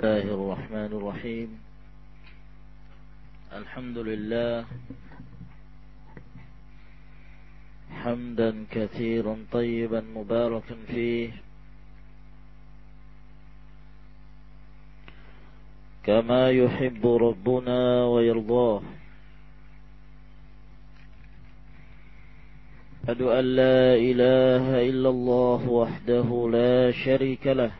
الله الرحمن الرحيم. الحمد لله. حمدا كثيرا طيبا مباركا فيه. كما يحب ربنا ويرضاه. أشهد أن لا إله إلا الله وحده لا شريك له.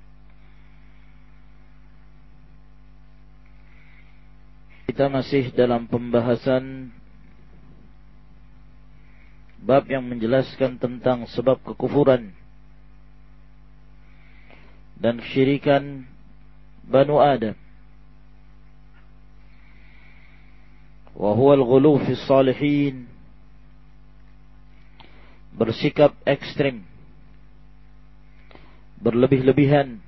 Kita masih dalam pembahasan bab yang menjelaskan tentang sebab kekufuran dan kesyirikan Banu Adam. Wa huwa al-ghulu fi salihin bersikap ekstrim. Berlebih-lebihan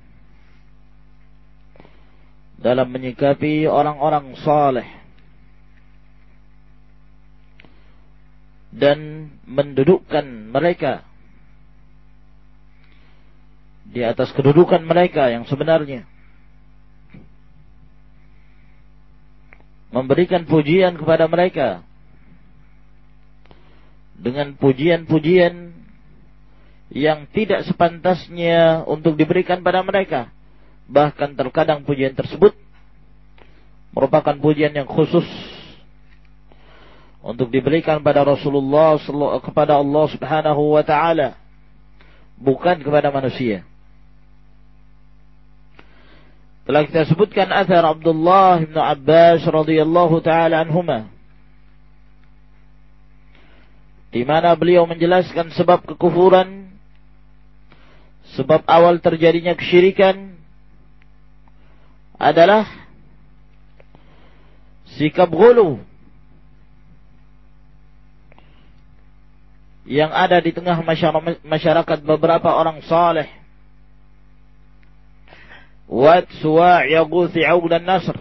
dalam menyikapi orang-orang saleh. Dan mendudukkan mereka di atas kedudukan mereka yang sebenarnya. Memberikan pujian kepada mereka dengan pujian-pujian yang tidak sepantasnya untuk diberikan pada mereka Bahkan terkadang pujian tersebut merupakan pujian yang khusus untuk diberikan pada Rasulullah kepada Allah Subhanahu wa taala bukan kepada manusia. Telah kita sebutkan athar Abdullah bin Abbas radhiyallahu taala anhuma di mana beliau menjelaskan sebab kekufuran sebab awal terjadinya kesyirikan adalah sikap gulu yang ada di tengah masyarakat beberapa orang saleh. Wat suwa' yaguth dan nasr.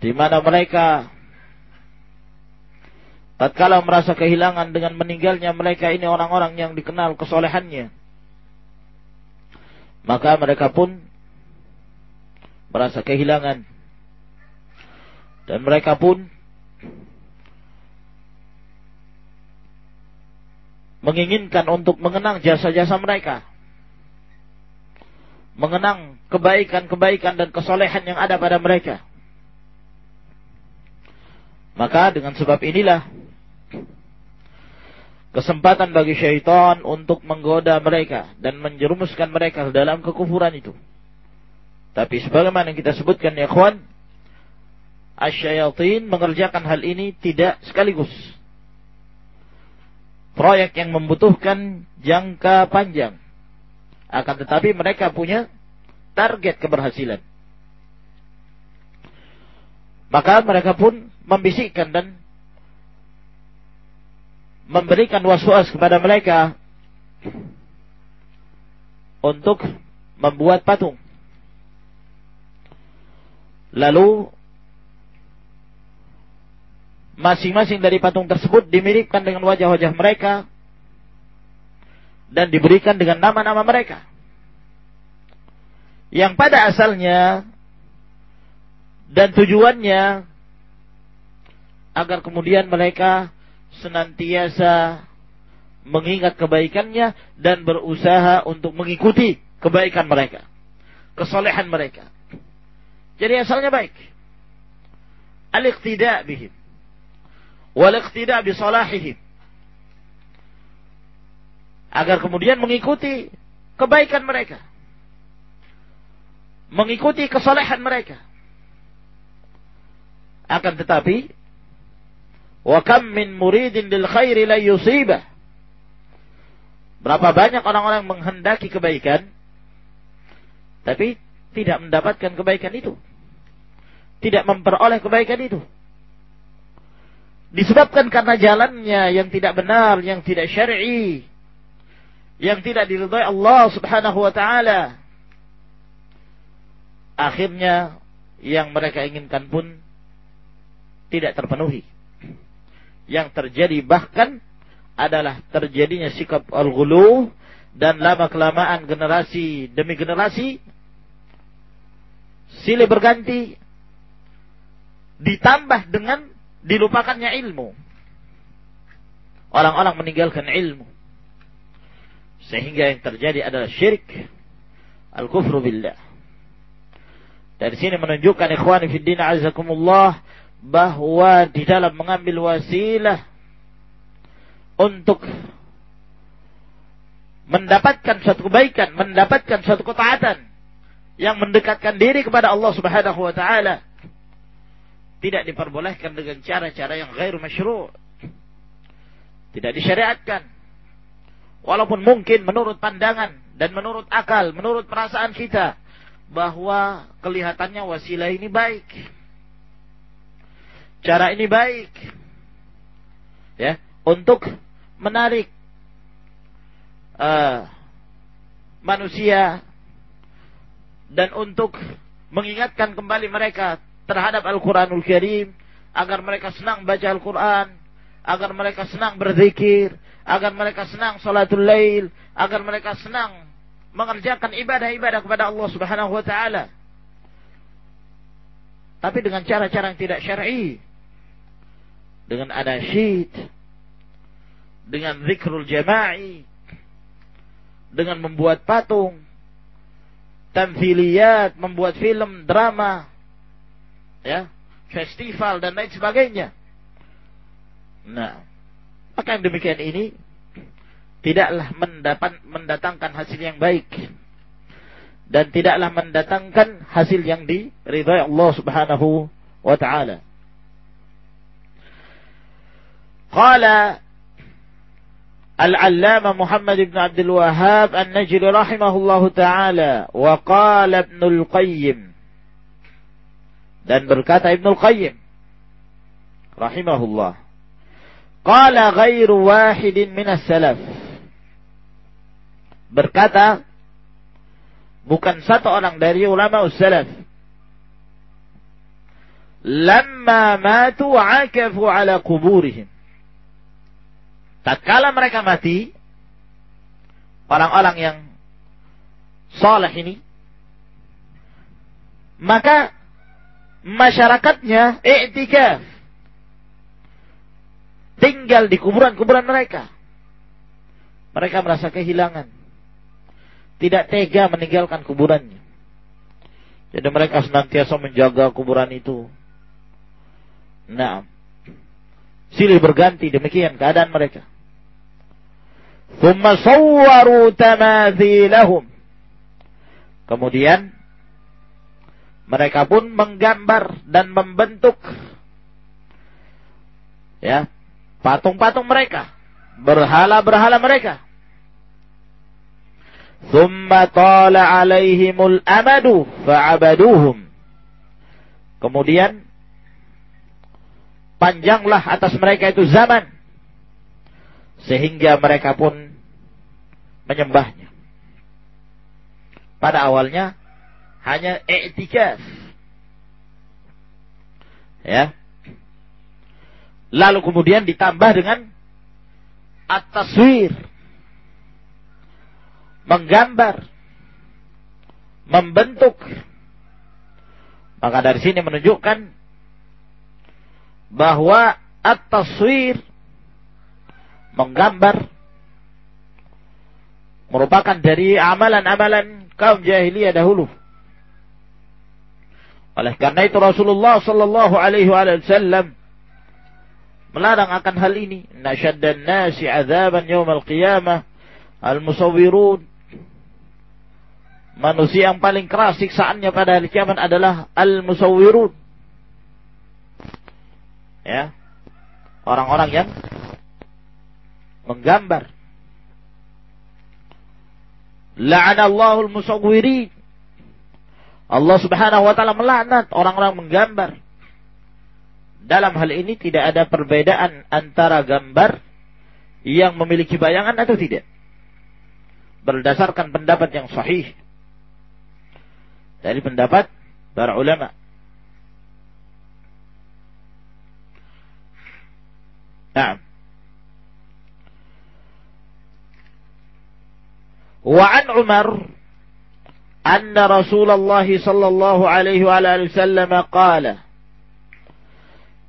Di mana mereka tatkala merasa kehilangan dengan meninggalnya mereka ini orang-orang yang dikenal kesolehannya maka mereka pun merasa kehilangan. Dan mereka pun menginginkan untuk mengenang jasa-jasa mereka. Mengenang kebaikan-kebaikan dan kesolehan yang ada pada mereka. Maka dengan sebab inilah kesempatan bagi syaitan untuk menggoda mereka dan menjerumuskan mereka dalam kekufuran itu. Tapi sebagaimana yang kita sebutkan ya kawan, asyayatin mengerjakan hal ini tidak sekaligus. Proyek yang membutuhkan jangka panjang. Akan tetapi mereka punya target keberhasilan. Maka mereka pun membisikkan dan memberikan was-was kepada mereka untuk membuat patung. Lalu masing-masing dari patung tersebut dimiripkan dengan wajah-wajah mereka dan diberikan dengan nama-nama mereka. Yang pada asalnya dan tujuannya agar kemudian mereka senantiasa mengingat kebaikannya dan berusaha untuk mengikuti kebaikan mereka, kesolehan mereka. Jadi asalnya baik. Al-iqtida bihim. Wal-iqtida bi salahihim. Agar kemudian mengikuti kebaikan mereka. Mengikuti kesolehan mereka. Akan tetapi Wa kam min muridin lil khairi la yusibah. Berapa banyak orang-orang menghendaki kebaikan tapi tidak mendapatkan kebaikan itu. Tidak memperoleh kebaikan itu. Disebabkan karena jalannya yang tidak benar, yang tidak syar'i, yang tidak diridhai Allah Subhanahu wa taala. Akhirnya yang mereka inginkan pun tidak terpenuhi. Yang terjadi bahkan adalah terjadinya sikap al-ghulu dan lama kelamaan generasi demi generasi silih berganti ditambah dengan dilupakannya ilmu. Orang-orang meninggalkan ilmu. Sehingga yang terjadi adalah syirik. Al-kufru billah. Dari sini menunjukkan ikhwani fiddin azakumullah bahwa di dalam mengambil wasilah untuk mendapatkan suatu kebaikan, mendapatkan suatu ketaatan yang mendekatkan diri kepada Allah Subhanahu wa taala tidak diperbolehkan dengan cara-cara yang gair masyru' tidak disyariatkan. Walaupun mungkin menurut pandangan dan menurut akal menurut perasaan kita bahwa kelihatannya wasilah ini baik. Cara ini baik. Ya untuk menarik uh, manusia dan untuk mengingatkan kembali mereka terhadap Al-Quranul Karim agar mereka senang baca Al-Quran agar mereka senang berzikir agar mereka senang salatul lail agar mereka senang mengerjakan ibadah-ibadah kepada Allah Subhanahu wa taala. Tapi dengan cara-cara yang tidak syar'i dengan anasyid dengan zikrul jama'i dengan membuat patung tamthiliyat membuat film drama ya, festival dan lain sebagainya. Nah, maka yang demikian ini tidaklah mendapat mendatangkan hasil yang baik dan tidaklah mendatangkan hasil yang diridhai Allah Subhanahu wa taala. Qala العلامة محمد بن عبد الوهاب النجري رحمه الله تعالى وقال ابن القيم dan berkata Ibnu Qayyim rahimahullah, qala ghairu wahidin minas salaf. Berkata bukan satu orang dari ulama salaf. Lamma matu akafu ala kuburihim. Tatkala mereka mati, orang-orang yang saleh ini, maka masyarakatnya i'tikaf. Tinggal di kuburan-kuburan mereka. Mereka merasa kehilangan. Tidak tega meninggalkan kuburannya. Jadi mereka senantiasa menjaga kuburan itu. Nah, silih berganti demikian keadaan mereka. Kemudian mereka pun menggambar dan membentuk ya patung-patung mereka, berhala-berhala mereka. Thumma tala alaihimul amadu fa'abaduhum. Kemudian panjanglah atas mereka itu zaman sehingga mereka pun menyembahnya. Pada awalnya hanya i'tikaf. Ya. Lalu kemudian ditambah dengan at-taswir. Menggambar. Membentuk. Maka dari sini menunjukkan bahwa at-taswir menggambar merupakan dari amalan-amalan kaum jahiliyah dahulu. Oleh karena itu Rasulullah sallallahu alaihi wasallam melarang akan hal ini. Nasyaddan nasi azaban yaumal qiyamah al-musawwirun. Manusia yang paling keras siksaannya pada hari kiamat adalah al-musawwirun. Ya. Orang-orang yang menggambar. La'anallahu al-musawwirin Allah Subhanahu wa taala melaknat orang-orang menggambar. Dalam hal ini tidak ada perbedaan antara gambar yang memiliki bayangan atau tidak. Berdasarkan pendapat yang sahih dari pendapat para ulama. Nah. Wa Umar أن رسول الله صلى الله عليه وعلى وسلم قال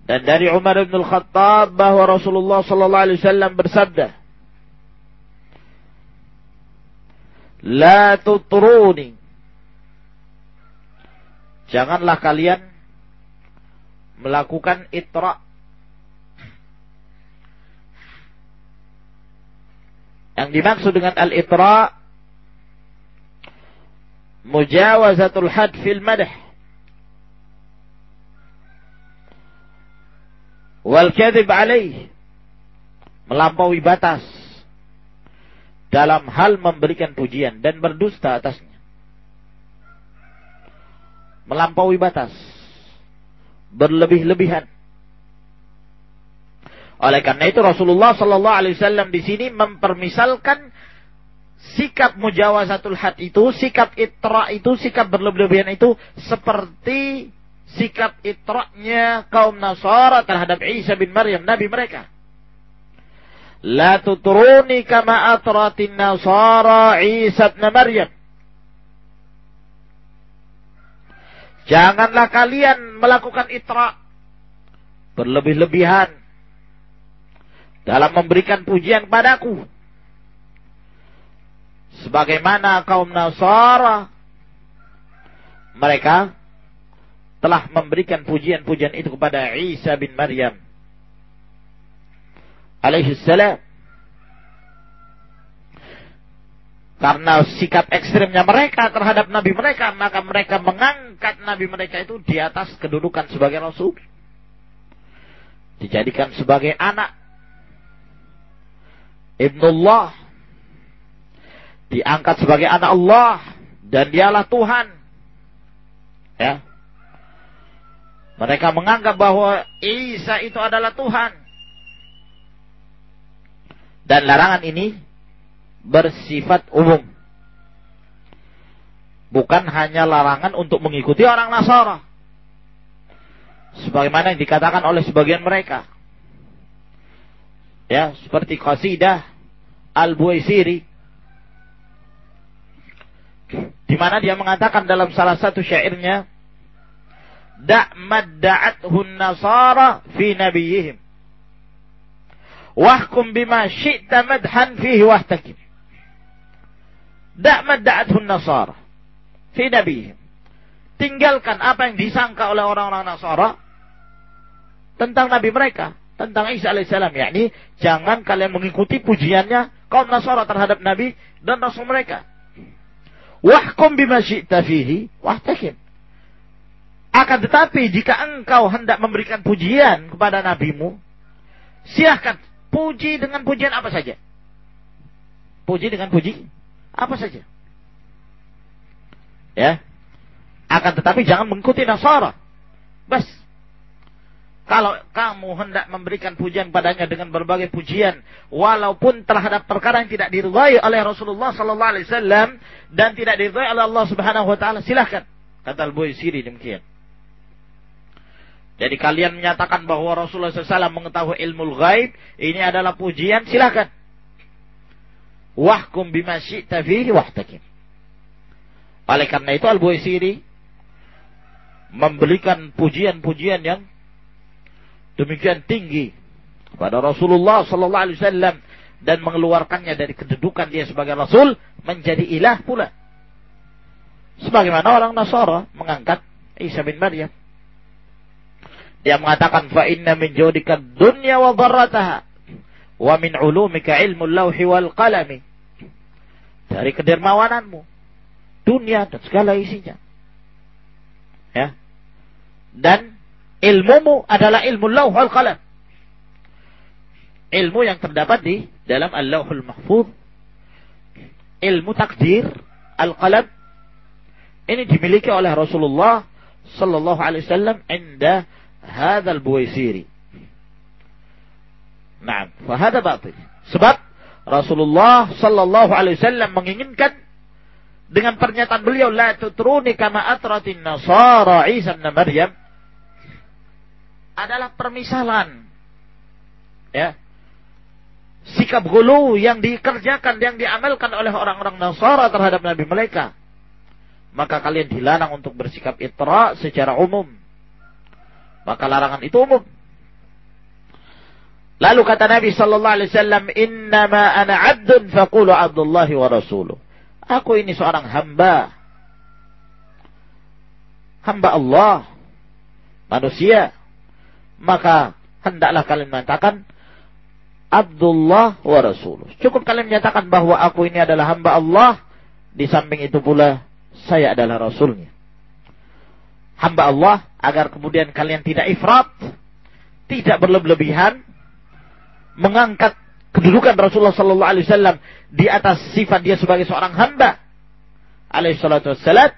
dan dari Umar bin Al-Khattab bahwa Rasulullah sallallahu alaihi wasallam bersabda La tutruni Janganlah kalian melakukan itra Yang dimaksud dengan al-itra mujawazatul had fil madah wal kadhib alaih. Melampaui batas. Dalam hal memberikan pujian dan berdusta atasnya. Melampaui batas. Berlebih-lebihan. Oleh karena itu Rasulullah Sallallahu Alaihi Wasallam di sini mempermisalkan sikap mujawazatul had itu, sikap itra itu, sikap berlebihan itu seperti sikap itra'nya kaum Nasara terhadap Isa bin Maryam, nabi mereka. La tutruni kama atratin Nasara Isa bin Maryam. Janganlah kalian melakukan itra berlebih-lebihan dalam memberikan pujian padaku sebagaimana kaum Nasara mereka telah memberikan pujian-pujian itu kepada Isa bin Maryam. Alaihi salam. Karena sikap ekstrimnya mereka terhadap nabi mereka maka mereka mengangkat nabi mereka itu di atas kedudukan sebagai rasul. Dijadikan sebagai anak. Ibnullah diangkat sebagai anak Allah dan dialah Tuhan. Ya. Mereka menganggap bahwa Isa itu adalah Tuhan. Dan larangan ini bersifat umum. Bukan hanya larangan untuk mengikuti orang Nasara. Sebagaimana yang dikatakan oleh sebagian mereka. Ya, seperti qasidah Al-Buaisiri di mana dia mengatakan dalam salah satu syairnya, Da' madda'athun nasara fi nabiyihim. Wahkum bima syi'ta madhan fihi wahtakim. Da' madda'athun nasara fi nabiyihim. Tinggalkan apa yang disangka oleh orang-orang Nasara tentang Nabi mereka, tentang Isa alaihissalam. yakni jangan kalian mengikuti pujiannya kaum Nasara terhadap Nabi dan Rasul mereka. Wahkum bima syi'ta fihi wahtakim. Akan tetapi jika engkau hendak memberikan pujian kepada nabimu, silahkan puji dengan pujian apa saja. Puji dengan puji apa saja. Ya. Akan tetapi jangan mengikuti Nasara. Bas. Kalau kamu hendak memberikan pujian padanya dengan berbagai pujian, walaupun terhadap perkara yang tidak diridhai oleh Rasulullah Sallallahu Alaihi Wasallam dan tidak diridhai oleh Allah Subhanahu Wa Taala, silahkan. Kata al Siri demikian. Jadi kalian menyatakan bahwa Rasulullah SAW mengetahui ilmu gaib, ini adalah pujian, silahkan. Wahkum bima syi'ta fihi wahtakim. Oleh karena itu al Siri memberikan pujian-pujian yang demikian tinggi kepada Rasulullah sallallahu alaihi wasallam dan mengeluarkannya dari kedudukan dia sebagai rasul menjadi ilah pula. Sebagaimana orang Nasara mengangkat Isa bin Maryam. Dia mengatakan fa inna min jodika dunya wa dharrataha wa min ulumika ilmu lauhi wal qalami. Dari kedermawananmu dunia dan segala isinya. Ya. Dan ilmumu adalah ilmu lauh al qalam. Ilmu yang terdapat di dalam al-lauhul mahfuz. Ilmu takdir al-qalam Ini dimiliki oleh Rasulullah sallallahu alaihi wasallam inda hadzal buwaisiri. Nah, fahada batil. Sebab Rasulullah sallallahu alaihi wasallam menginginkan dengan pernyataan beliau la tutruni kama atratin nasara Isa bin Maryam adalah permisalan. Ya. Sikap gulu yang dikerjakan yang diamalkan oleh orang-orang Nasara terhadap nabi mereka. Maka kalian dilarang untuk bersikap itra secara umum. Maka larangan itu umum. Lalu kata Nabi sallallahu alaihi wasallam innama ana 'abdun faqulu 'abdullahi wa rasuluh. Aku ini seorang hamba. Hamba Allah. Manusia maka hendaklah kalian mengatakan Abdullah wa Rasul. Cukup kalian menyatakan bahwa aku ini adalah hamba Allah. Di samping itu pula saya adalah Rasulnya. Hamba Allah agar kemudian kalian tidak ifrat. Tidak berlebihan. Mengangkat kedudukan Rasulullah Sallallahu Alaihi Wasallam di atas sifat dia sebagai seorang hamba. Alaihi salatu wassalam.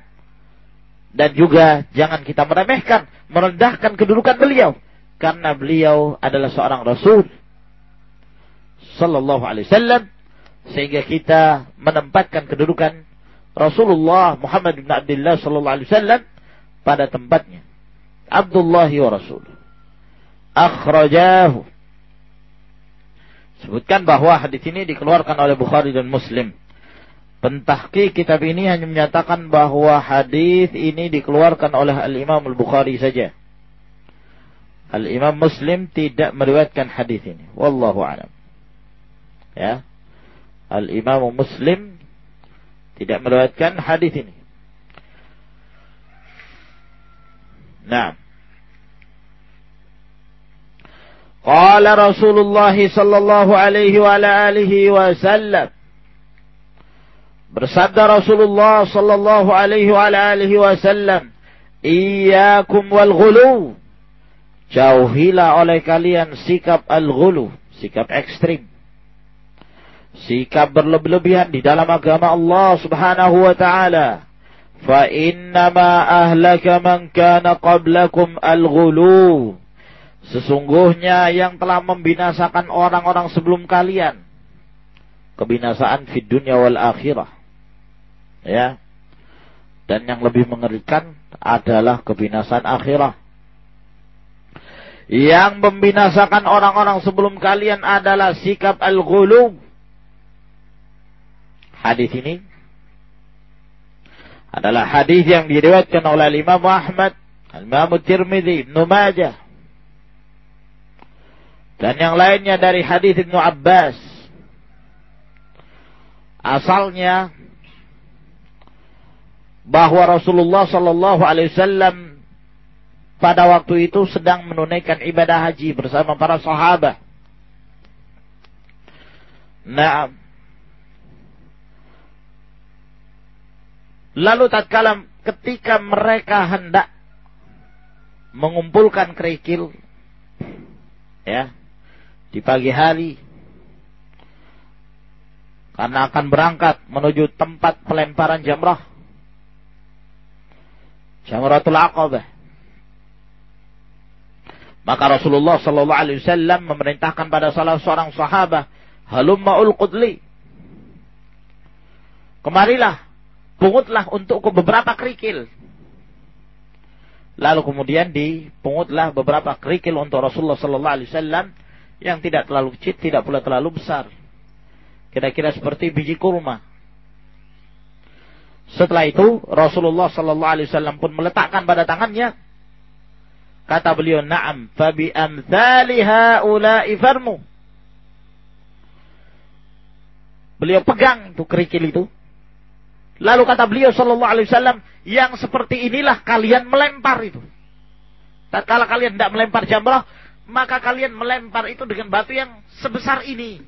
Dan juga jangan kita meremehkan, merendahkan kedudukan beliau. Karena beliau adalah seorang Rasul sallallahu alaihi wasallam sehingga kita menempatkan kedudukan Rasulullah Muhammad bin Abdullah sallallahu alaihi wasallam pada tempatnya. Abdullah wa Rasul. Akhrajahu. Sebutkan bahwa hadis ini dikeluarkan oleh Bukhari dan Muslim. Pentahki kitab ini hanya menyatakan bahwa hadis ini dikeluarkan oleh Al-Imam Al-Bukhari saja. Al-Imam Muslim tidak meriwayatkan hadis ini. Wallahu a'lam. Ya. Al-Imam Muslim tidak meriwayatkan hadis ini. Nah. Qala Rasulullah sallallahu alaihi wa ala alihi wa sallam. Bersabda Rasulullah sallallahu alaihi wa ala alihi wa sallam, "Iyyakum wal ghuluw." Jauhilah oleh kalian sikap al ghulu sikap ekstrim sikap berlebih-lebihan di dalam agama Allah Subhanahu wa taala. Innama ahlaka man kana qablakum al-ghulu. Sesungguhnya yang telah membinasakan orang-orang sebelum kalian kebinasaan fid dunya wal akhirah. Ya. Dan yang lebih mengerikan adalah kebinasaan akhirah. Yang membinasakan orang-orang sebelum kalian adalah sikap al-ghulu Hadis ini adalah hadis yang diriwayatkan oleh Imam Ahmad, Imam Tirmidzi, Ibnu Majah dan yang lainnya dari hadis Ibnu Abbas. Asalnya bahwa Rasulullah Shallallahu Alaihi Wasallam pada waktu itu sedang menunaikan ibadah haji bersama para sahabat. Nah, Lalu tatkala ketika mereka hendak mengumpulkan kerikil ya di pagi hari karena akan berangkat menuju tempat pelemparan jamrah Jamratul Aqabah maka Rasulullah sallallahu alaihi wasallam memerintahkan pada salah seorang sahabat halumma ulqudli kemarilah pungutlah untukku beberapa kerikil. Lalu kemudian dipungutlah beberapa kerikil untuk Rasulullah Sallallahu Alaihi Wasallam yang tidak terlalu kecil, tidak pula terlalu besar. Kira-kira seperti biji kurma. Setelah itu Rasulullah Sallallahu Alaihi Wasallam pun meletakkan pada tangannya. Kata beliau, Naam, fabi amthaliha ulai farmu. Beliau pegang itu kerikil itu. Lalu kata beliau Shallallahu Alaihi Wasallam, yang seperti inilah kalian melempar itu. Kalau kalian tidak melempar jamrah, maka kalian melempar itu dengan batu yang sebesar ini.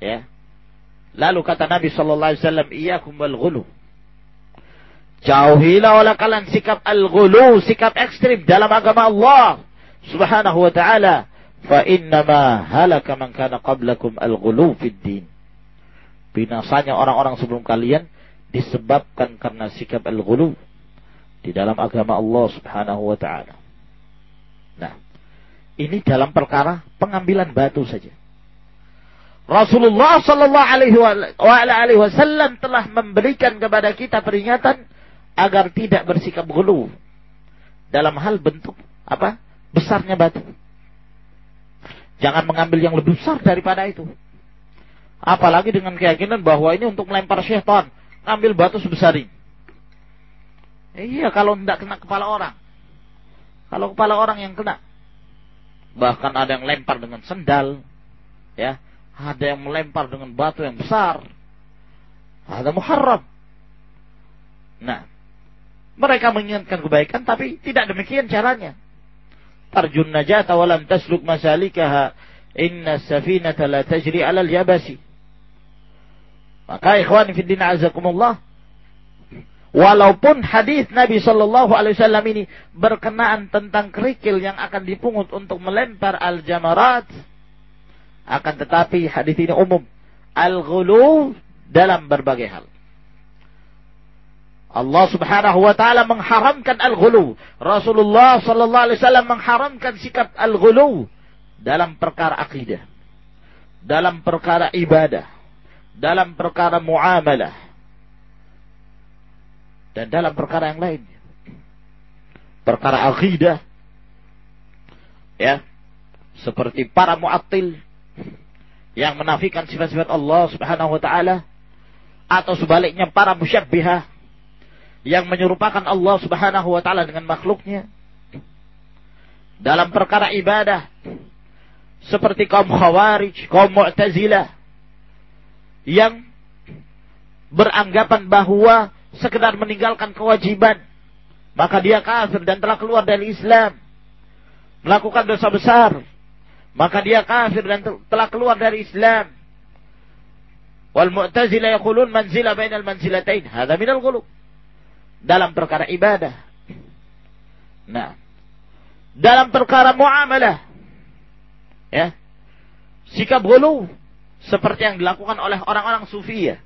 Ya. Lalu kata Nabi Shallallahu Alaihi Wasallam, iya kumbal gulu. Jauhilah oleh kalian sikap al-ghulu, sikap ekstrim dalam agama Allah Subhanahu wa taala. Fa innama halaka man kana qablakum al-ghulu fid din binasanya orang-orang sebelum kalian disebabkan karena sikap al-ghulu di dalam agama Allah Subhanahu wa taala. Nah, ini dalam perkara pengambilan batu saja. Rasulullah Shallallahu Alaihi Wasallam telah memberikan kepada kita peringatan agar tidak bersikap gulu dalam hal bentuk apa besarnya batu. Jangan mengambil yang lebih besar daripada itu. Apalagi dengan keyakinan bahwa ini untuk melempar syaitan. Ambil batu sebesar ini. Iya, kalau tidak kena kepala orang. Kalau kepala orang yang kena. Bahkan ada yang lempar dengan sendal. Ya, ada yang melempar dengan batu yang besar. Ada muharram. Nah, mereka menginginkan kebaikan tapi tidak demikian caranya. Tarjun najata walam tasluk masalikaha inna safinata la tajri alal yabasi. Maka ikhwan din azakumullah Walaupun hadis Nabi Shallallahu Alaihi Wasallam ini berkenaan tentang kerikil yang akan dipungut untuk melempar al-jamarat, akan tetapi hadis ini umum. Al-ghulu dalam berbagai hal. Allah Subhanahu wa taala mengharamkan al-ghulu. Rasulullah sallallahu alaihi wasallam mengharamkan sikap al-ghulu dalam perkara akidah, dalam perkara ibadah, dalam perkara muamalah dan dalam perkara yang lain. Perkara akidah ya, seperti para mu'attil yang menafikan sifat-sifat Allah Subhanahu wa taala atau sebaliknya para musyabbihah yang menyerupakan Allah Subhanahu wa taala dengan makhluknya dalam perkara ibadah seperti kaum Khawarij, kaum Mu'tazilah yang beranggapan bahwa sekedar meninggalkan kewajiban maka dia kafir dan telah keluar dari Islam melakukan dosa besar maka dia kafir dan telah keluar dari Islam. Wal Mu'tazilah yaqulun manzila bainal manzilatain. Hadza minal ghulu. Dalam perkara ibadah. Nah, dalam perkara muamalah ya. Sikap ghulu seperti yang dilakukan oleh orang-orang sufi ya.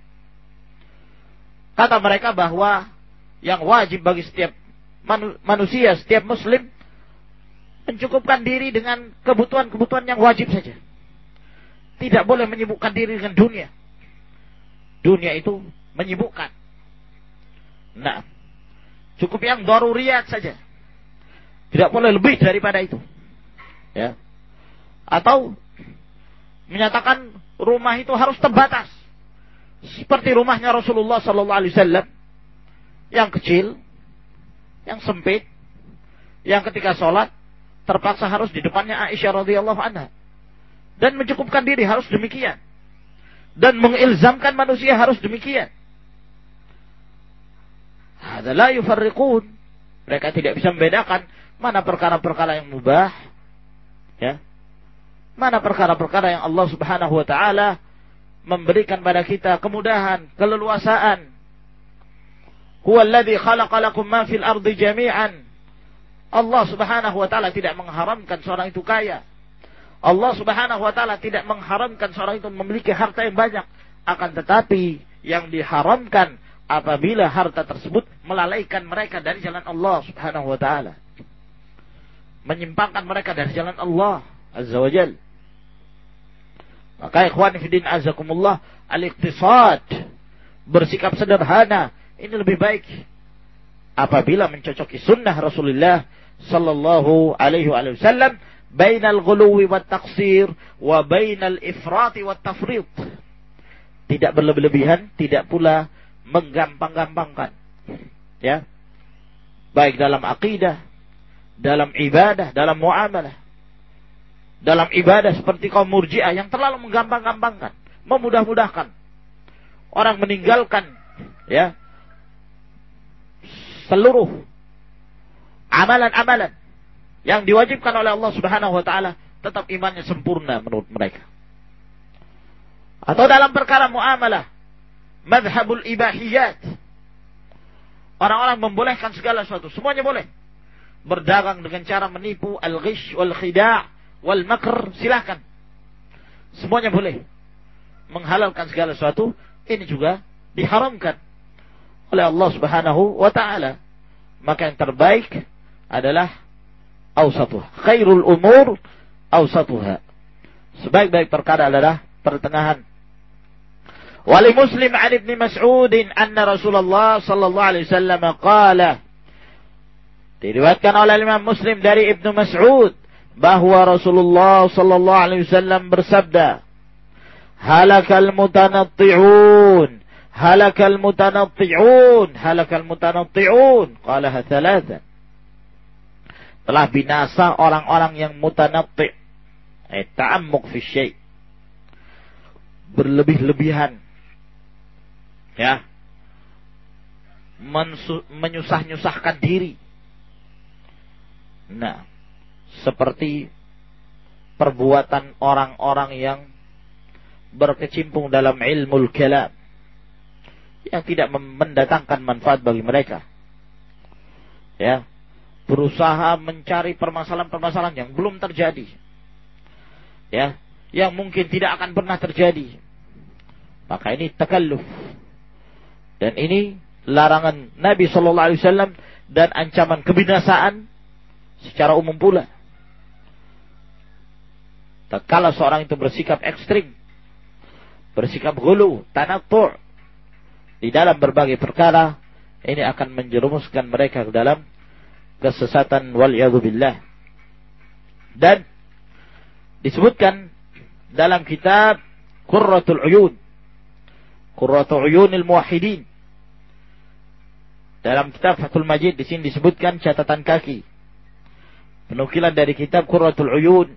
Kata mereka bahwa yang wajib bagi setiap manusia, setiap muslim mencukupkan diri dengan kebutuhan-kebutuhan yang wajib saja. Tidak boleh menyibukkan diri dengan dunia. Dunia itu menyibukkan. Nah, cukup yang daruriyat saja. Tidak boleh lebih daripada itu. Ya. Atau menyatakan rumah itu harus terbatas. Seperti rumahnya Rasulullah sallallahu alaihi wasallam yang kecil, yang sempit, yang ketika sholat terpaksa harus di depannya Aisyah radhiyallahu anha. Dan mencukupkan diri harus demikian. Dan mengilzamkan manusia harus demikian. Hada la yufarriqun. Mereka tidak bisa membedakan mana perkara-perkara yang mubah, ya. Mana perkara-perkara yang Allah Subhanahu wa taala memberikan pada kita kemudahan, keleluasaan. Huwa alladhi khalaqa lakum ma fil ardi jami'an Allah subhanahu wa ta'ala tidak mengharamkan seorang itu kaya. Allah subhanahu wa ta'ala tidak mengharamkan seorang itu memiliki harta yang banyak. Akan tetapi yang diharamkan apabila harta tersebut melalaikan mereka dari jalan Allah subhanahu wa ta'ala. Menyimpangkan mereka dari jalan Allah azza wa. Maka ikhwan fidin azakumullah al-iqtisad bersikap sederhana ini lebih baik apabila mencocoki sunnah Rasulullah sallallahu alaihi wasallam bainal ghuluwi wat taqsir wa bainal ifrati wat tafrid. Tidak berlebihan, tidak pula menggampang-gampangkan. Ya. Baik dalam akidah, dalam ibadah, dalam muamalah. Dalam ibadah seperti kaum murjiah yang terlalu menggampang-gampangkan, memudah-mudahkan. Orang meninggalkan ya seluruh amalan-amalan yang diwajibkan oleh Allah Subhanahu wa taala tetap imannya sempurna menurut mereka. Atau dalam perkara muamalah, madhabul ibahiyat. Orang-orang membolehkan segala sesuatu, semuanya boleh. Berdagang dengan cara menipu, al-ghish wal khida' wal makr, silahkan. Semuanya boleh. Menghalalkan segala sesuatu, ini juga diharamkan. oleh Allah Subhanahu wa taala. Maka yang terbaik adalah ausatuha. Khairul umur ausatuha. Sebaik-baik perkara adalah pertengahan. Wali Muslim an Ibn Mas'ud anna Rasulullah sallallahu alaihi wasallam qala Diriwayatkan oleh Imam Muslim dari Ibnu Mas'ud bahwa Rasulullah sallallahu alaihi wasallam bersabda Halakal mutanatti'un halakal mutanatti'un halakal mutanatti'un qalaha thalatha. Telah binasa orang-orang yang mutanatti eh ta'ammuk fi syai berlebih-lebihan ya menyusah-nyusahkan diri nah seperti perbuatan orang-orang yang berkecimpung dalam ilmu kalam yang tidak mendatangkan manfaat bagi mereka. Ya, berusaha mencari permasalahan-permasalahan yang belum terjadi. Ya, yang mungkin tidak akan pernah terjadi. Maka ini takalluf. Dan ini larangan Nabi Shallallahu Alaihi Wasallam dan ancaman kebinasaan secara umum pula. Kalau seorang itu bersikap ekstrim, bersikap gulu, tanattu', di dalam berbagai perkara ini akan menjerumuskan mereka ke dalam kesesatan wal billah. Dan disebutkan dalam kitab Qurratul Uyun Qurratul Uyunil Muwahhidin. Dalam kitab Fathul Majid di sini disebutkan catatan kaki. Penukilan dari kitab Qurratul Uyun.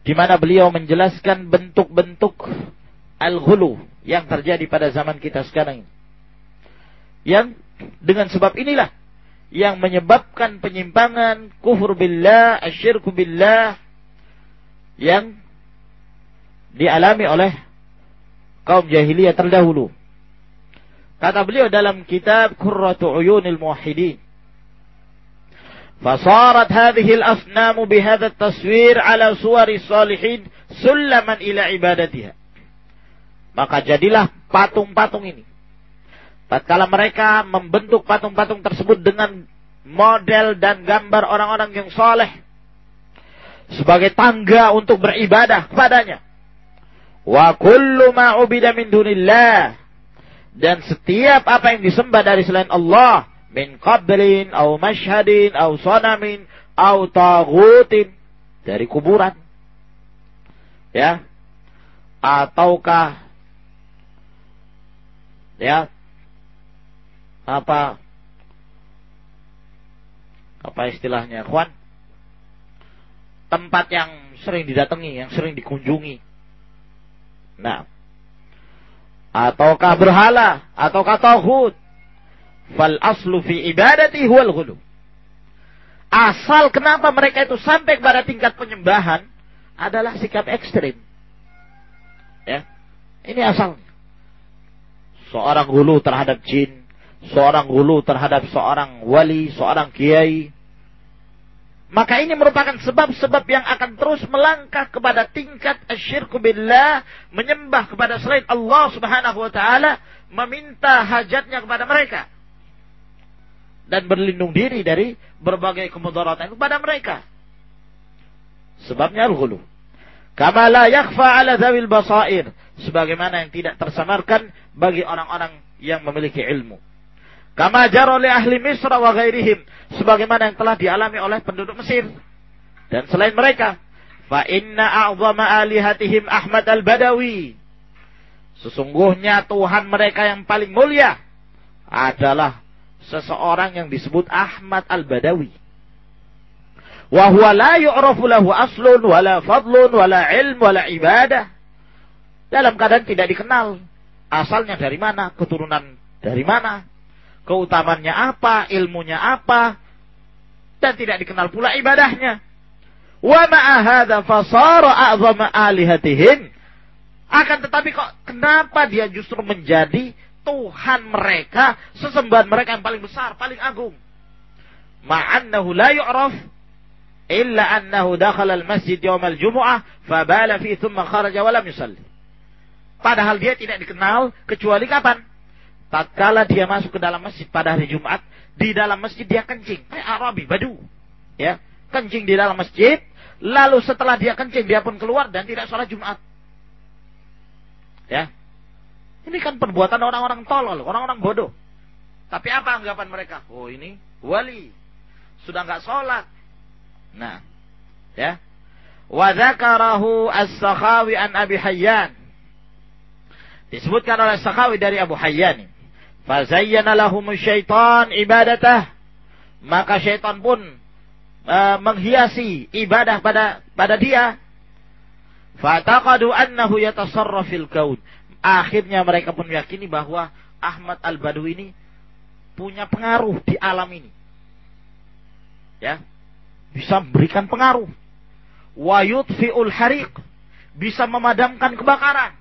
Di mana beliau menjelaskan bentuk-bentuk al-ghulu yang terjadi pada zaman kita sekarang. Yang dengan sebab inilah yang menyebabkan penyimpangan kufur billah, asyirku billah yang dialami oleh kaum jahiliyah terdahulu. Kata beliau dalam kitab Qurratu Uyunil Muwahhidin فصارت هذه الأصنام بهذا التصوير على صور الصالحين سلما إلى عبادتها maka jadilah patung-patung ini. Tatkala mereka membentuk patung-patung tersebut dengan model dan gambar orang-orang yang soleh. Sebagai tangga untuk beribadah kepadanya. Wa kullu ma'ubida min dunillah. Dan setiap apa yang disembah dari selain Allah. Min qabrin, au mashhadin, au sonamin, au tagutin. Dari kuburan. Ya. Ataukah ya apa apa istilahnya Juan tempat yang sering didatangi yang sering dikunjungi nah ataukah berhala? Ataukah tauhid? Fal aslu fi ibadati huwal ghulu. Asal kenapa mereka itu sampai pada tingkat penyembahan adalah sikap ekstrim. Ya. Ini asalnya seorang hulu terhadap jin, seorang hulu terhadap seorang wali, seorang kiai. Maka ini merupakan sebab-sebab yang akan terus melangkah kepada tingkat asyirku billah, menyembah kepada selain Allah subhanahu wa ta'ala, meminta hajatnya kepada mereka. Dan berlindung diri dari berbagai kemudaratan kepada mereka. Sebabnya al-hulu. Kama la yakhfa ala zawil basair sebagaimana yang tidak tersamarkan bagi orang-orang yang memiliki ilmu. Kama jaro li ahli Misra wa ghairihim sebagaimana yang telah dialami oleh penduduk Mesir dan selain mereka. Fa inna a'zama alihatihim Ahmad al-Badawi. Sesungguhnya Tuhan mereka yang paling mulia adalah seseorang yang disebut Ahmad al-Badawi. Wa huwa la yu'rafu lahu aslun wala fadlun wala ilm wala ibadah dalam keadaan tidak dikenal asalnya dari mana, keturunan dari mana, keutamannya apa, ilmunya apa, dan tidak dikenal pula ibadahnya. Wa ma'ahadha fasara a'zama alihatihim. Akan tetapi kok kenapa dia justru menjadi Tuhan mereka, sesembahan mereka yang paling besar, paling agung. Ma'annahu la yu'raf illa annahu dakhala al-masjid yawm al-jumu'ah fabala fi thumma kharaja wa lam yusalli. Padahal dia tidak dikenal kecuali kapan? Tatkala dia masuk ke dalam masjid pada hari Jumat, di dalam masjid dia kencing, kayak Arabi, badu. Ya, kencing di dalam masjid, lalu setelah dia kencing dia pun keluar dan tidak sholat Jumat. Ya. Ini kan perbuatan orang-orang tolol, orang-orang bodoh. Tapi apa anggapan mereka? Oh ini wali. Sudah nggak sholat. Nah. Ya. Wa dzakarahu as-Sakhawi an Abi Hayyan. Disebutkan oleh Sakhawi dari Abu Hayyan. Fazayyana lahum syaitan ibadatah. Maka syaitan pun uh, menghiasi ibadah pada pada dia. Fataqadu annahu yatasarrafil kaun. Akhirnya mereka pun meyakini bahwa Ahmad Al-Badawi ini punya pengaruh di alam ini. Ya. Bisa memberikan pengaruh. Wa yutfi'ul hariq. Bisa memadamkan kebakaran.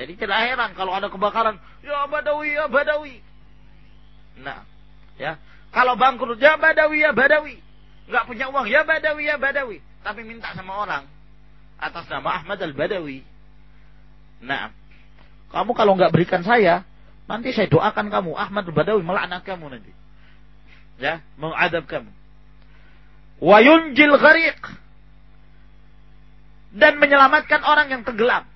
Jadi tidak heran kalau ada kebakaran, ya Badawi, ya Badawi. Nah, ya. Kalau bangkrut, ya Badawi, ya Badawi. Enggak punya uang, ya Badawi, ya Badawi. Tapi minta sama orang atas nama Ahmad Al-Badawi. Nah, kamu kalau nggak berikan saya, nanti saya doakan kamu. Ahmad Al-Badawi melaknat kamu nanti. Ya, mengadab kamu. Wa yunjil ghariq. Dan menyelamatkan orang yang tenggelam.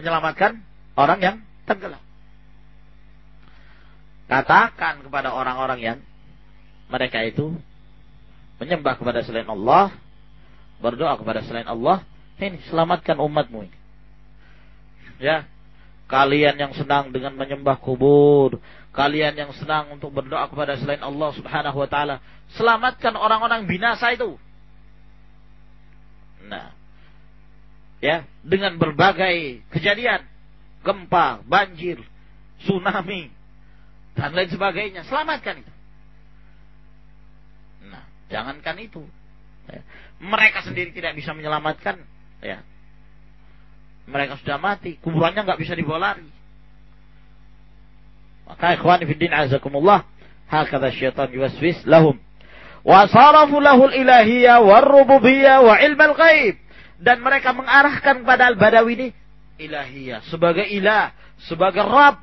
Menyelamatkan orang yang tenggelam. Katakan kepada orang-orang yang mereka itu menyembah kepada selain Allah, berdoa kepada selain Allah, ini selamatkan umatmu ini. Ya, kalian yang senang dengan menyembah kubur, kalian yang senang untuk berdoa kepada selain Allah Subhanahu wa taala, selamatkan orang-orang binasa itu. Nah, ya dengan berbagai kejadian gempa, banjir, tsunami dan lain sebagainya. Selamatkan itu. Nah, jangankan itu. Ya. Mereka sendiri tidak bisa menyelamatkan, ya. Mereka sudah mati, kuburannya nggak bisa dibawa lari. Maka ikhwan fiddin azakumullah, hakadha syaitan yuwaswis lahum. Wa sarafu lahul ilahiyya war rububiyya wa ilmal ghaib dan mereka mengarahkan kepada Al-Badawi ini ilahiyah sebagai ilah, sebagai Rabb,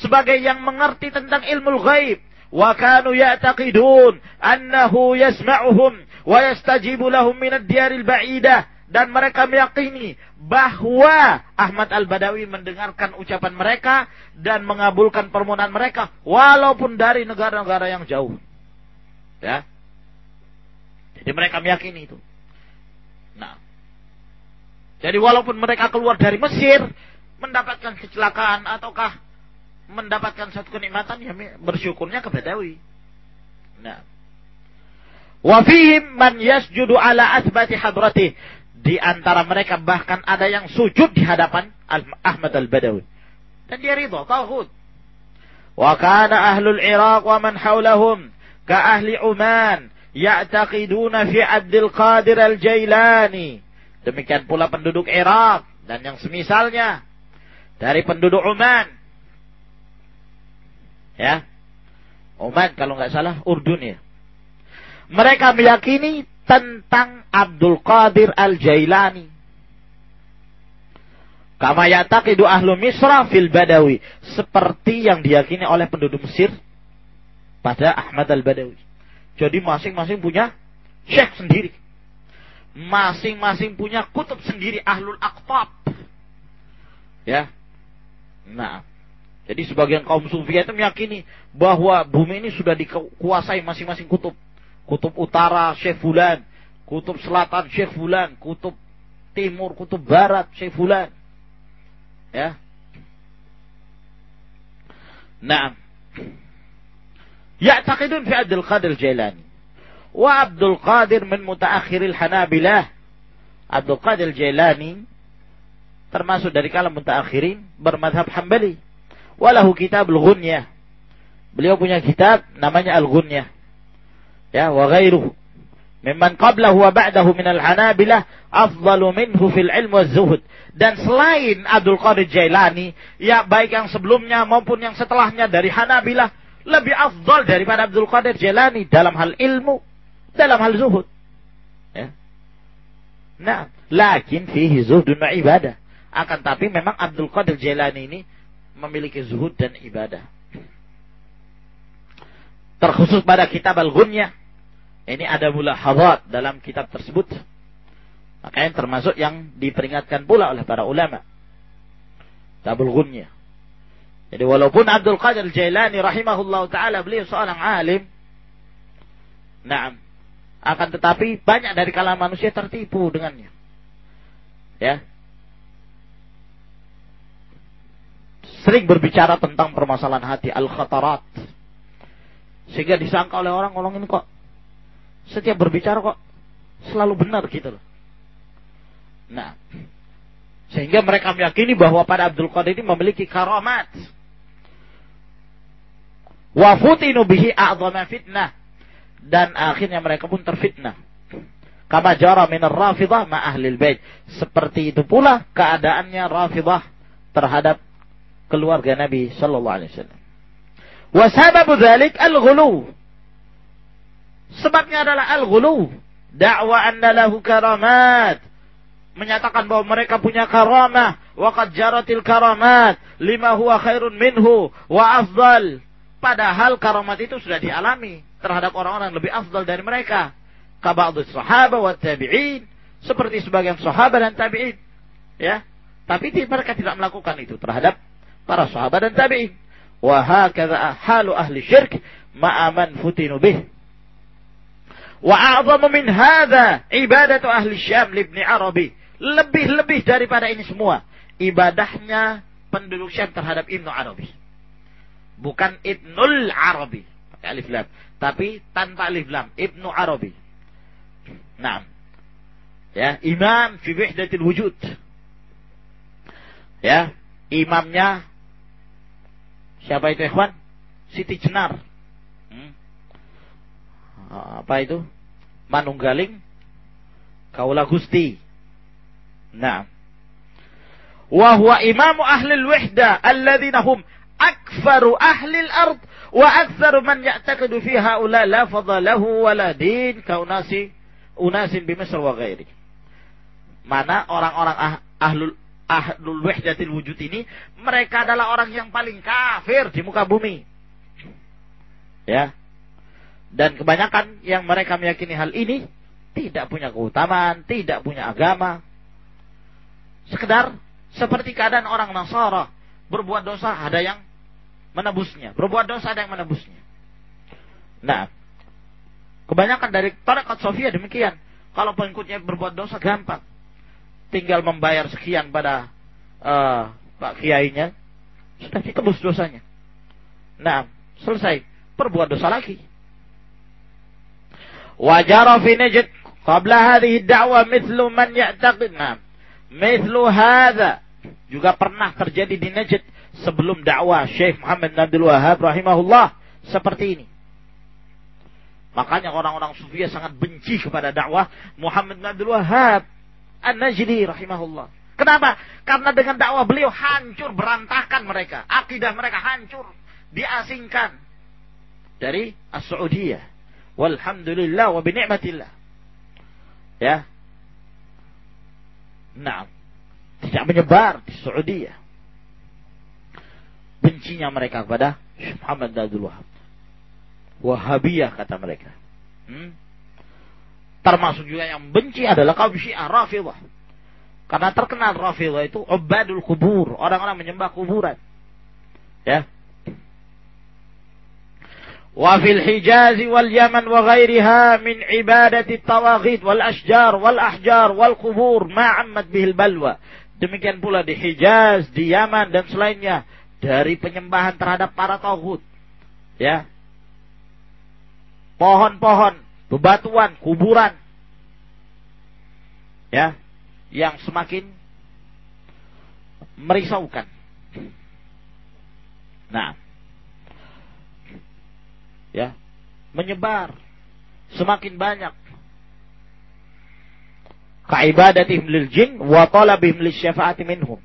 sebagai yang mengerti tentang ilmu ghaib. Wa kanu ya'taqidun annahu yasma'uhum wa yastajibu lahum min ad-diyaril ba'idah dan mereka meyakini bahwa Ahmad Al-Badawi mendengarkan ucapan mereka dan mengabulkan permohonan mereka walaupun dari negara-negara yang jauh. Ya. Jadi mereka meyakini itu. Nah, jadi walaupun mereka keluar dari Mesir mendapatkan kecelakaan ataukah mendapatkan satu kenikmatan ya bersyukurnya ke Badawi. Nah. Wa fihim man yasjudu ala asbati hadrati. Di antara mereka bahkan ada yang sujud di hadapan Ahmad al-Badawi. Dan dia ridha, tauhid. Wa kana ahlul Iraq wa man hawlahum ka ahli Uman ya'taqiduna fi Abdul Qadir al-Jailani Demikian pula penduduk Irak dan yang semisalnya dari penduduk Oman. Ya. Oman kalau nggak salah Urdun ya. Mereka meyakini tentang Abdul Qadir Al-Jailani. Kama yataqidu ahlu Misra fil Badawi. Seperti yang diyakini oleh penduduk Mesir pada Ahmad Al-Badawi. Jadi masing-masing punya syekh sendiri masing-masing punya kutub sendiri ahlul aktab. Ya. Nah, jadi sebagian kaum sufi itu meyakini bahwa bumi ini sudah dikuasai masing-masing kutub. Kutub utara Syekh Fulan, kutub selatan Syekh Fulan, kutub timur, kutub barat Syekh Fulan. Ya. Nah. Ya'taqidun fi Abdul Qadir Jailani. Wa Abdul Qadir min mutaakhiril Hanabilah. Abdul Qadir Jailani termasuk dari kalangan mutaakhirin bermadhab Hambali. Walahu kitab al-Ghunyah. Beliau punya kitab namanya Al-Ghunyah. Ya, wa ghairuhu. Mimman qablahu wa ba'dahu min al-Hanabilah afdalu minhu fil ilm wa zuhud. Dan selain Abdul Qadir Jailani, ya baik yang sebelumnya maupun yang setelahnya dari Hanabilah, lebih afdal daripada Abdul Qadir Jailani dalam hal ilmu dalam hal zuhud. Ya. Nah, lakin fihi zuhdun wa ibadah. Akan tapi memang Abdul Qadir Jailani ini memiliki zuhud dan ibadah. Terkhusus pada kitab Al-Ghunyah. Ini ada mula mulahazat dalam kitab tersebut. Makanya termasuk yang diperingatkan pula oleh para ulama. Tabul Ghunyah. Jadi walaupun Abdul Qadir Jailani rahimahullah ta'ala beliau seorang alim. Nah, akan tetapi banyak dari kalangan manusia tertipu dengannya. Ya, sering berbicara tentang permasalahan hati al-khatarat. Sehingga disangka oleh orang orang ini kok setiap berbicara kok selalu benar gitu loh. Nah, sehingga mereka meyakini bahwa pada Abdul Qadir ini memiliki karamat. Wa futinu bihi a'zama fitnah. Dan akhirnya mereka pun terfitnah. Kama jara min rafidah ma ahlil bait. Seperti itu pula keadaannya rafidah terhadap keluarga Nabi sallallahu alaihi wasallam. Wa sababu dzalik al-ghulu. Sebabnya adalah al-ghulu. Da'wa anna lahu karamat. Menyatakan bahwa mereka punya karamah. Wa qad jaratil karamat. Lima huwa khairun minhu. Wa afdal. Padahal karamat itu sudah dialami. Terhadap orang-orang yang lebih afdal dari mereka. Kaba'adus sahabat wa tabi'in. Seperti sebagian sahabat dan tabi'in. Ya. Tapi mereka tidak melakukan itu terhadap para sahabat dan tabi'in. Wa hakadha halu ahli syirk ma'aman futinu bih. Wa a'zamu min hadha ibadatu ahli Syam libni Arabi. Lebih-lebih daripada ini semua. Ibadahnya penduduk Syam terhadap Ibnu Arabi. Bukan Ibnul Arabi. Alif lam. Tapi tanpa alif lam. Ibnu Arabi. Nah. Ya, imam fi wihdatil wujud. Ya, imamnya Siapa itu ikhwan? Siti Jenar. Hmm. Apa itu? Manunggaling Kaula Gusti. Nah. Wa huwa imamu ahli al-wihda alladhina hum akfaru ahli al-ard wa aktsaru man ya'taqidu fi haula la fadlahu wa la din kaunasi unasin bi Misr wa ghairi. Mana orang-orang ah, ahlul ahlul wahdatil wujud ini mereka adalah orang yang paling kafir di muka bumi. Ya. Dan kebanyakan yang mereka meyakini hal ini tidak punya keutamaan, tidak punya agama. Sekedar seperti keadaan orang Nasara, berbuat dosa ada yang menebusnya, berbuat dosa ada yang menebusnya. Nah, kebanyakan dari tarekat Sofia demikian. Kalau pengikutnya berbuat dosa gampang tinggal membayar sekian pada uh, Pak Kiainya, sudah ditebus dosanya. Nah, selesai. Perbuat dosa lagi. Wajar fi Najd qabla hadhihi da'wa mithlu man ya'taqid. Nah, mithlu hadha juga pernah terjadi di Najd sebelum dakwah Syekh Muhammad Abdul Wahab rahimahullah seperti ini. Makanya orang-orang Sufi sangat benci kepada dakwah Muhammad bin Abdul Wahab. An-Najdi rahimahullah. Kenapa? Karena dengan dakwah beliau hancur berantakan mereka. Akidah mereka hancur. Diasingkan. Dari As-Saudiyah. Walhamdulillah wa binikmatillah. Ya. Nah. Tidak menyebar di Saudiyah. Bencinya mereka kepada Muhammad Abdul Wahab. Wahabiyah kata mereka. Hmm? Termasuk juga yang benci adalah kaum Syiah Rafidah. Karena terkenal Rafidah itu ubadul kubur, orang-orang menyembah kuburan. Ya. Wa fil Hijaz wal Yaman wa ghairiha min ibadati tawaghit wal ashjar wal ahjar wal kubur ma'ammat bihil balwa. Demikian pula di Hijaz, di Yaman dan selainnya dari penyembahan terhadap para tauhid. Ya. Pohon-pohon bebatuan, kuburan. Ya, yang semakin merisaukan. Nah, ya, menyebar semakin banyak kaibadatihim lil jin wa talabihim syafaati minhum.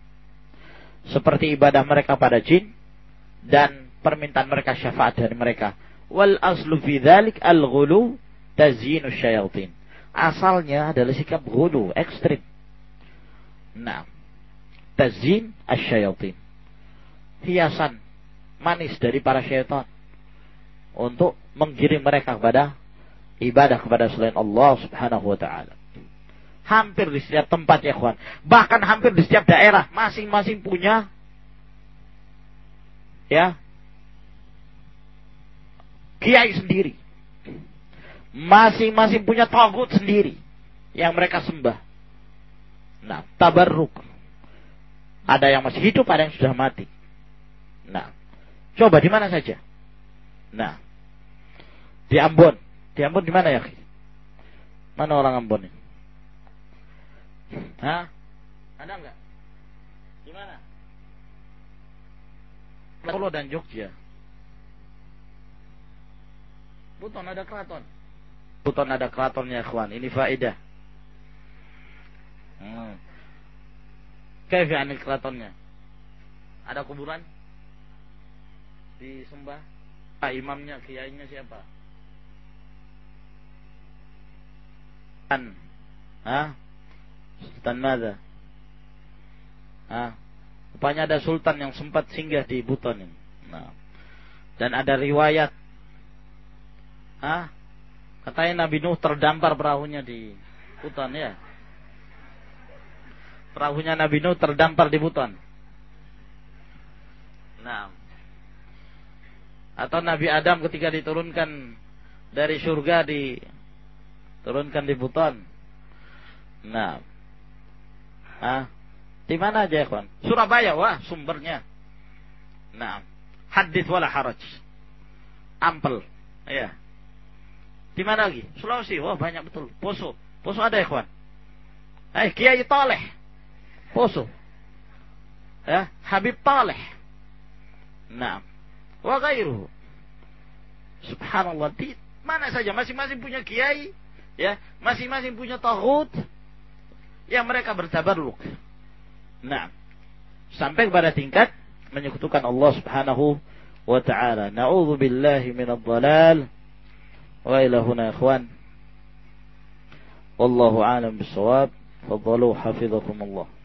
Seperti ibadah mereka pada jin dan permintaan mereka syafaat dari mereka. Wal aslu fi dzalik al-ghulu tazyinu syayatin. Asalnya adalah sikap gulu, ekstrim. Nah, tazin asyayatin. Hiasan manis dari para syaitan untuk menggiring mereka kepada ibadah kepada selain Allah Subhanahu wa taala. Hampir di setiap tempat ya kawan. Bahkan hampir di setiap daerah masing-masing punya ya kiai sendiri. Masing-masing punya togut sendiri yang mereka sembah. Nah, tabarruk. Ada yang masih hidup, ada yang sudah mati. Nah, coba di mana saja. Nah, di Ambon. Di Ambon di mana ya? Mana orang Ambon ini? Hah? Ada enggak? Di mana? Solo dan Jogja. Buton ada keraton. Buton ada keratonnya, kawan. Ini faedah. Hmm. Kayak anil keratonnya. Ada kuburan? Disembah? Ah, imamnya, kiainya siapa? An. Hah? Sultan Mada. Hah? Rupanya ada sultan yang sempat singgah di Buton ini. Nah. Dan ada riwayat. Hah? Katanya Nabi Nuh terdampar perahunya di Buton ya. Perahunya Nabi Nuh terdampar di Buton. Nah. Atau Nabi Adam ketika diturunkan dari surga diturunkan di Buton. Nah. Ah, di mana aja ya, kawan? Surabaya, wah, sumbernya. Nah, hadis wala haraj. Ampel, ya. Di mana lagi? Sulawesi, wah banyak betul. Poso, Poso ada ya, kawan? Eh, Kiai Toleh. Poso. Ya, Habib Taleh. Nah, wa gairuhu. Subhanallah, di mana saja masing-masing punya kiai, ya, masing-masing punya taghut yang mereka bertabarruk. Nah, sampai kepada tingkat menyekutukan Allah Subhanahu wa taala. Na'udzu billahi minadh dhalal. Wa ila huna ikhwan. Wallahu a'lam bissawab. Fadhalu hafizakumullah.